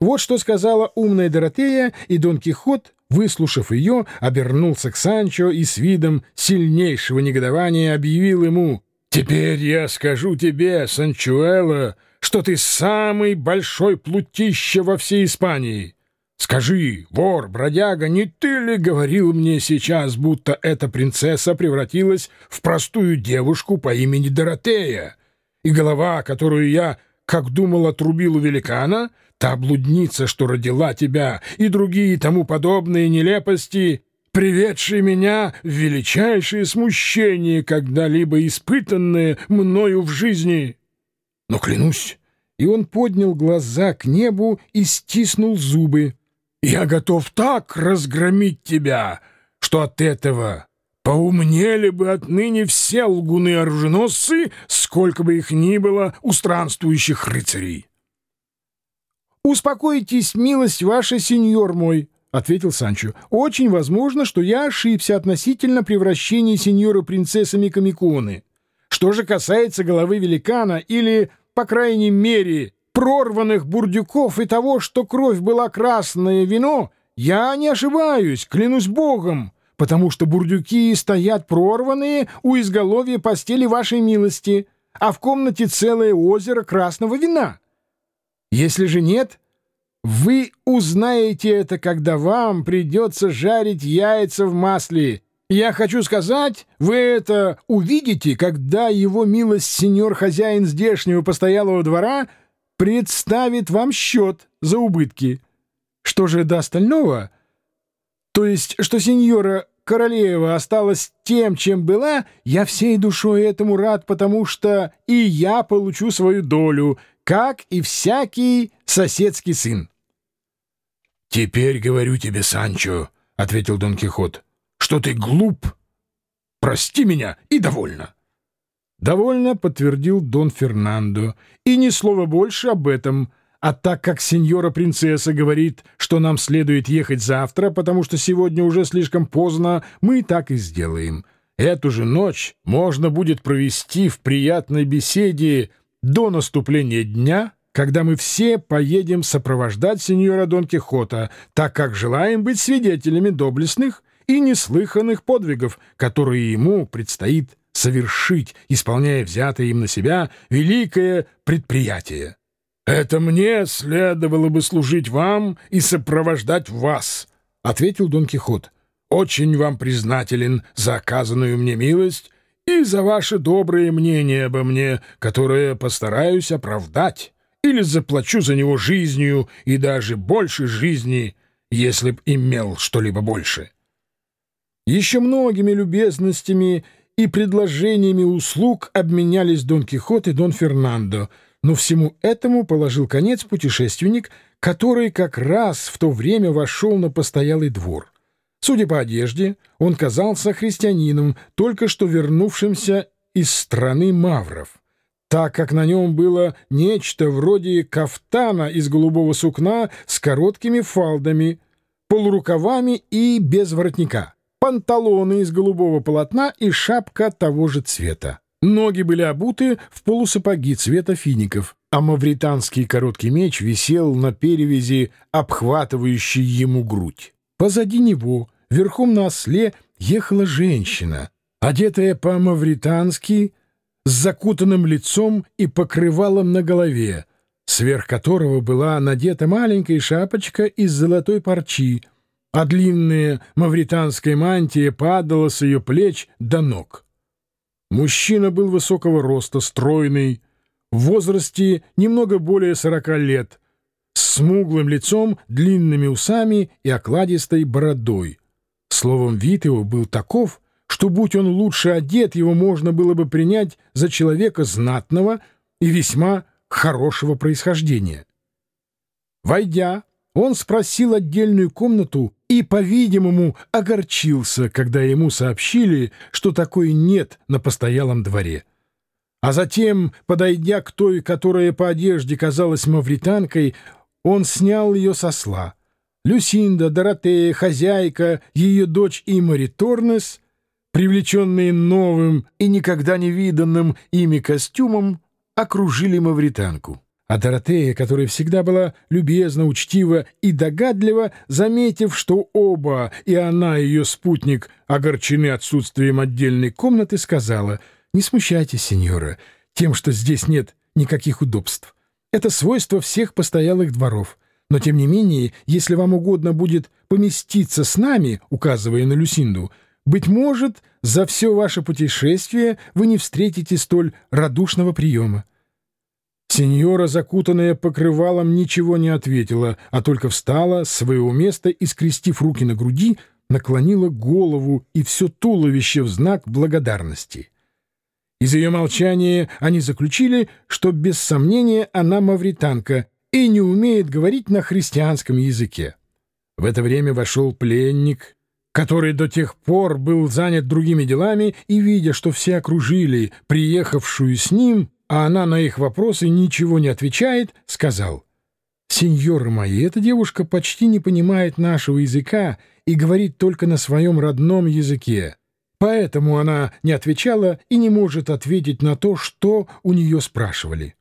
Вот что сказала умная Доротея, и Дон Кихот, выслушав ее, обернулся к Санчо и с видом сильнейшего негодования объявил ему «Теперь я скажу тебе, Санчуэло, что ты самый большой плутища во всей Испании». Скажи, вор, бродяга, не ты ли говорил мне сейчас, будто эта принцесса превратилась в простую девушку по имени Доротея, и голова, которую я, как думал, отрубил у великана, та блудница, что родила тебя, и другие тому подобные нелепости, приведшие меня в величайшее смущение, когда-либо испытанное мною в жизни? Но клянусь, и он поднял глаза к небу и стиснул зубы. Я готов так разгромить тебя, что от этого поумнели бы отныне все лгуны-оруженосцы, сколько бы их ни было у странствующих рыцарей. — Успокойтесь, милость ваша, сеньор мой, — ответил Санчо. — Очень возможно, что я ошибся относительно превращения сеньора принцессы Микамиконы. Что же касается головы великана или, по крайней мере, прорванных бурдюков и того, что кровь была красное вино, я не ошибаюсь, клянусь богом, потому что бурдюки стоят прорванные у изголовья постели вашей милости, а в комнате целое озеро красного вина. Если же нет, вы узнаете это, когда вам придется жарить яйца в масле. Я хочу сказать, вы это увидите, когда его милость сеньор хозяин здешнего постоялого двора — представит вам счет за убытки. Что же до остального? То есть, что сеньора Королева осталась тем, чем была, я всей душой этому рад, потому что и я получу свою долю, как и всякий соседский сын. — Теперь говорю тебе, Санчо, — ответил Дон Кихот, — что ты глуп. Прости меня и довольно. — Довольно подтвердил Дон Фернандо. И ни слова больше об этом. А так как сеньора-принцесса говорит, что нам следует ехать завтра, потому что сегодня уже слишком поздно, мы так и сделаем. Эту же ночь можно будет провести в приятной беседе до наступления дня, когда мы все поедем сопровождать сеньора Дон Кихота, так как желаем быть свидетелями доблестных и неслыханных подвигов, которые ему предстоит совершить, исполняя взятое им на себя великое предприятие. «Это мне следовало бы служить вам и сопровождать вас», — ответил Дон Кихот. «Очень вам признателен за оказанную мне милость и за ваше доброе мнение обо мне, которое постараюсь оправдать, или заплачу за него жизнью и даже больше жизни, если б имел что-либо больше». Еще многими любезностями и предложениями услуг обменялись Дон Кихот и Дон Фернандо, но всему этому положил конец путешественник, который как раз в то время вошел на постоялый двор. Судя по одежде, он казался христианином, только что вернувшимся из страны мавров, так как на нем было нечто вроде кафтана из голубого сукна с короткими фалдами, полурукавами и без воротника панталоны из голубого полотна и шапка того же цвета. Ноги были обуты в полусапоги цвета фиников, а мавританский короткий меч висел на перевязи, обхватывающей ему грудь. Позади него, верхом на осле, ехала женщина, одетая по-мавритански, с закутанным лицом и покрывалом на голове, сверх которого была надета маленькая шапочка из золотой парчи, а длинная мавританская мантия падала с ее плеч до ног. Мужчина был высокого роста, стройный, в возрасте немного более сорока лет, с смуглым лицом, длинными усами и окладистой бородой. Словом, вид его был таков, что, будь он лучше одет, его можно было бы принять за человека знатного и весьма хорошего происхождения. Войдя, он спросил отдельную комнату и, по-видимому, огорчился, когда ему сообщили, что такой нет на постоялом дворе. А затем, подойдя к той, которая по одежде казалась мавританкой, он снял ее со сла. Люсинда, Доротея, хозяйка, ее дочь Имари Торнес, привлеченные новым и никогда не виданным ими костюмом, окружили мавританку. А Доротея, которая всегда была любезна, учтива и догадлива, заметив, что оба, и она, и ее спутник, огорчены отсутствием отдельной комнаты, сказала, «Не смущайтесь, сеньора, тем, что здесь нет никаких удобств. Это свойство всех постоялых дворов. Но, тем не менее, если вам угодно будет поместиться с нами, указывая на Люсинду, быть может, за все ваше путешествие вы не встретите столь радушного приема. Сеньора, закутанная покрывалом, ничего не ответила, а только встала с своего места и, скрестив руки на груди, наклонила голову и все туловище в знак благодарности. Из ее молчания они заключили, что без сомнения она мавританка и не умеет говорить на христианском языке. В это время вошел пленник, который до тех пор был занят другими делами, и, видя, что все окружили приехавшую с ним, а она на их вопросы ничего не отвечает, сказал, «Сеньоры мои, эта девушка почти не понимает нашего языка и говорит только на своем родном языке. Поэтому она не отвечала и не может ответить на то, что у нее спрашивали».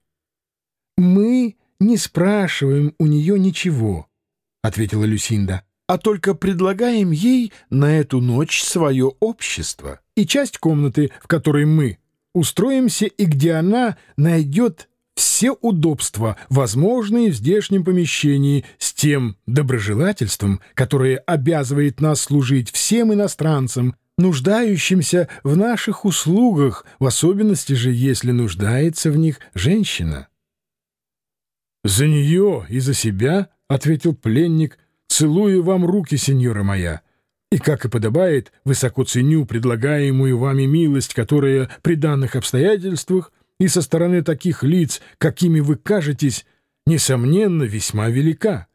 «Мы не спрашиваем у нее ничего», — ответила Люсинда, «а только предлагаем ей на эту ночь свое общество и часть комнаты, в которой мы устроимся и где она найдет все удобства, возможные в здешнем помещении, с тем доброжелательством, которое обязывает нас служить всем иностранцам, нуждающимся в наших услугах, в особенности же, если нуждается в них женщина. «За нее и за себя», — ответил пленник, — «целую вам руки, сеньора моя». И, как и подобает, высоко ценю предлагаемую вами милость, которая при данных обстоятельствах и со стороны таких лиц, какими вы кажетесь, несомненно, весьма велика.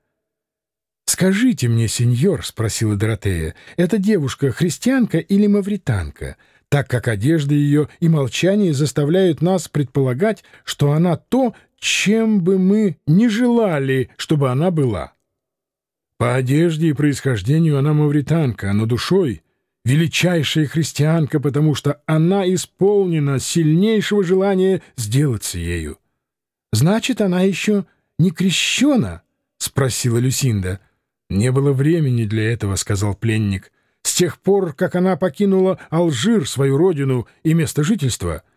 «Скажите мне, сеньор», — спросила Доротея, — «эта девушка христианка или мавританка?» так как одежда ее и молчание заставляют нас предполагать, что она то, чем бы мы не желали, чтобы она была. По одежде и происхождению она мавританка, но душой — величайшая христианка, потому что она исполнена сильнейшего желания сделаться ею. — Значит, она еще не крещена? — спросила Люсинда. — Не было времени для этого, — сказал пленник. — С тех пор, как она покинула Алжир, свою родину и место жительства —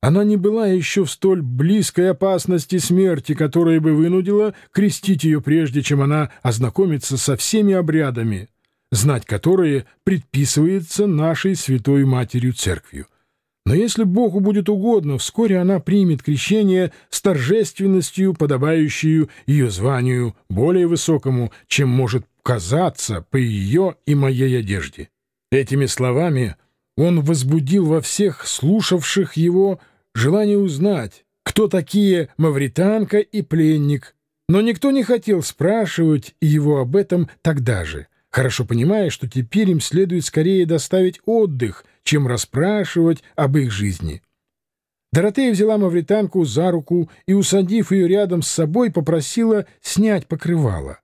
она не была еще в столь близкой опасности смерти, которая бы вынудила крестить ее прежде, чем она ознакомится со всеми обрядами, знать которые предписывается нашей Святой Матерью Церковью. Но если Богу будет угодно, вскоре она примет крещение с торжественностью, подобающую ее званию, более высокому, чем может казаться по ее и моей одежде. Этими словами он возбудил во всех слушавших его желание узнать, кто такие мавританка и пленник, но никто не хотел спрашивать его об этом тогда же, хорошо понимая, что теперь им следует скорее доставить отдых, чем расспрашивать об их жизни. Доротея взяла мавританку за руку и, усадив ее рядом с собой, попросила снять покрывало.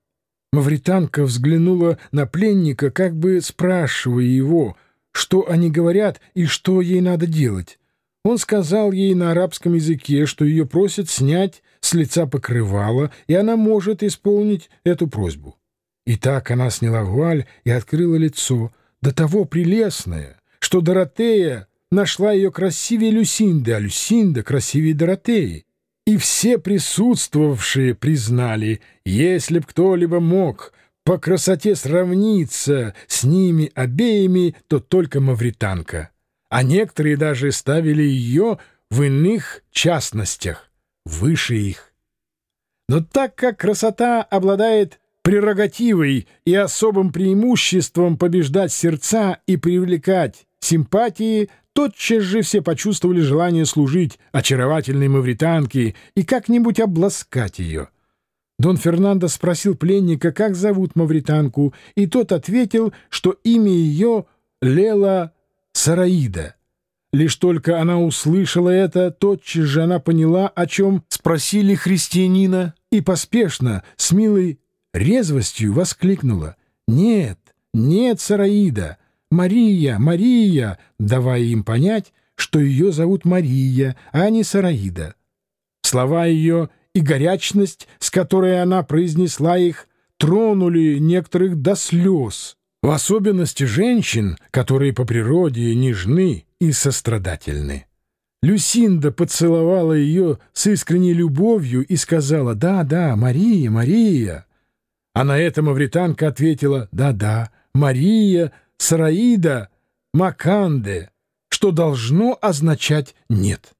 Мавританка взглянула на пленника, как бы спрашивая его, что они говорят и что ей надо делать. Он сказал ей на арабском языке, что ее просят снять с лица покрывало, и она может исполнить эту просьбу. И так она сняла вуаль и открыла лицо, до того прелестное, что Доротея нашла ее красивее Люсинды, а Люсинда красивее Доротеи. И все присутствовавшие признали, если б кто-либо мог по красоте сравниться с ними обеими, то только мавританка а некоторые даже ставили ее в иных частностях, выше их. Но так как красота обладает прерогативой и особым преимуществом побеждать сердца и привлекать симпатии, тотчас же все почувствовали желание служить очаровательной мавританке и как-нибудь обласкать ее. Дон Фернандо спросил пленника, как зовут мавританку, и тот ответил, что имя ее Лела Сараида. Лишь только она услышала это, тотчас же она поняла, о чем спросили христианина, и поспешно, с милой резвостью воскликнула. «Нет, нет, Сараида! Мария, Мария!» давая им понять, что ее зовут Мария, а не Сараида. Слова ее и горячность, с которой она произнесла их, тронули некоторых до слез, в особенности женщин, которые по природе нежны и сострадательны. Люсинда поцеловала ее с искренней любовью и сказала «Да, да, Мария, Мария». А на это мавританка ответила «Да, да, Мария, Сараида, Маканде», что должно означать «нет».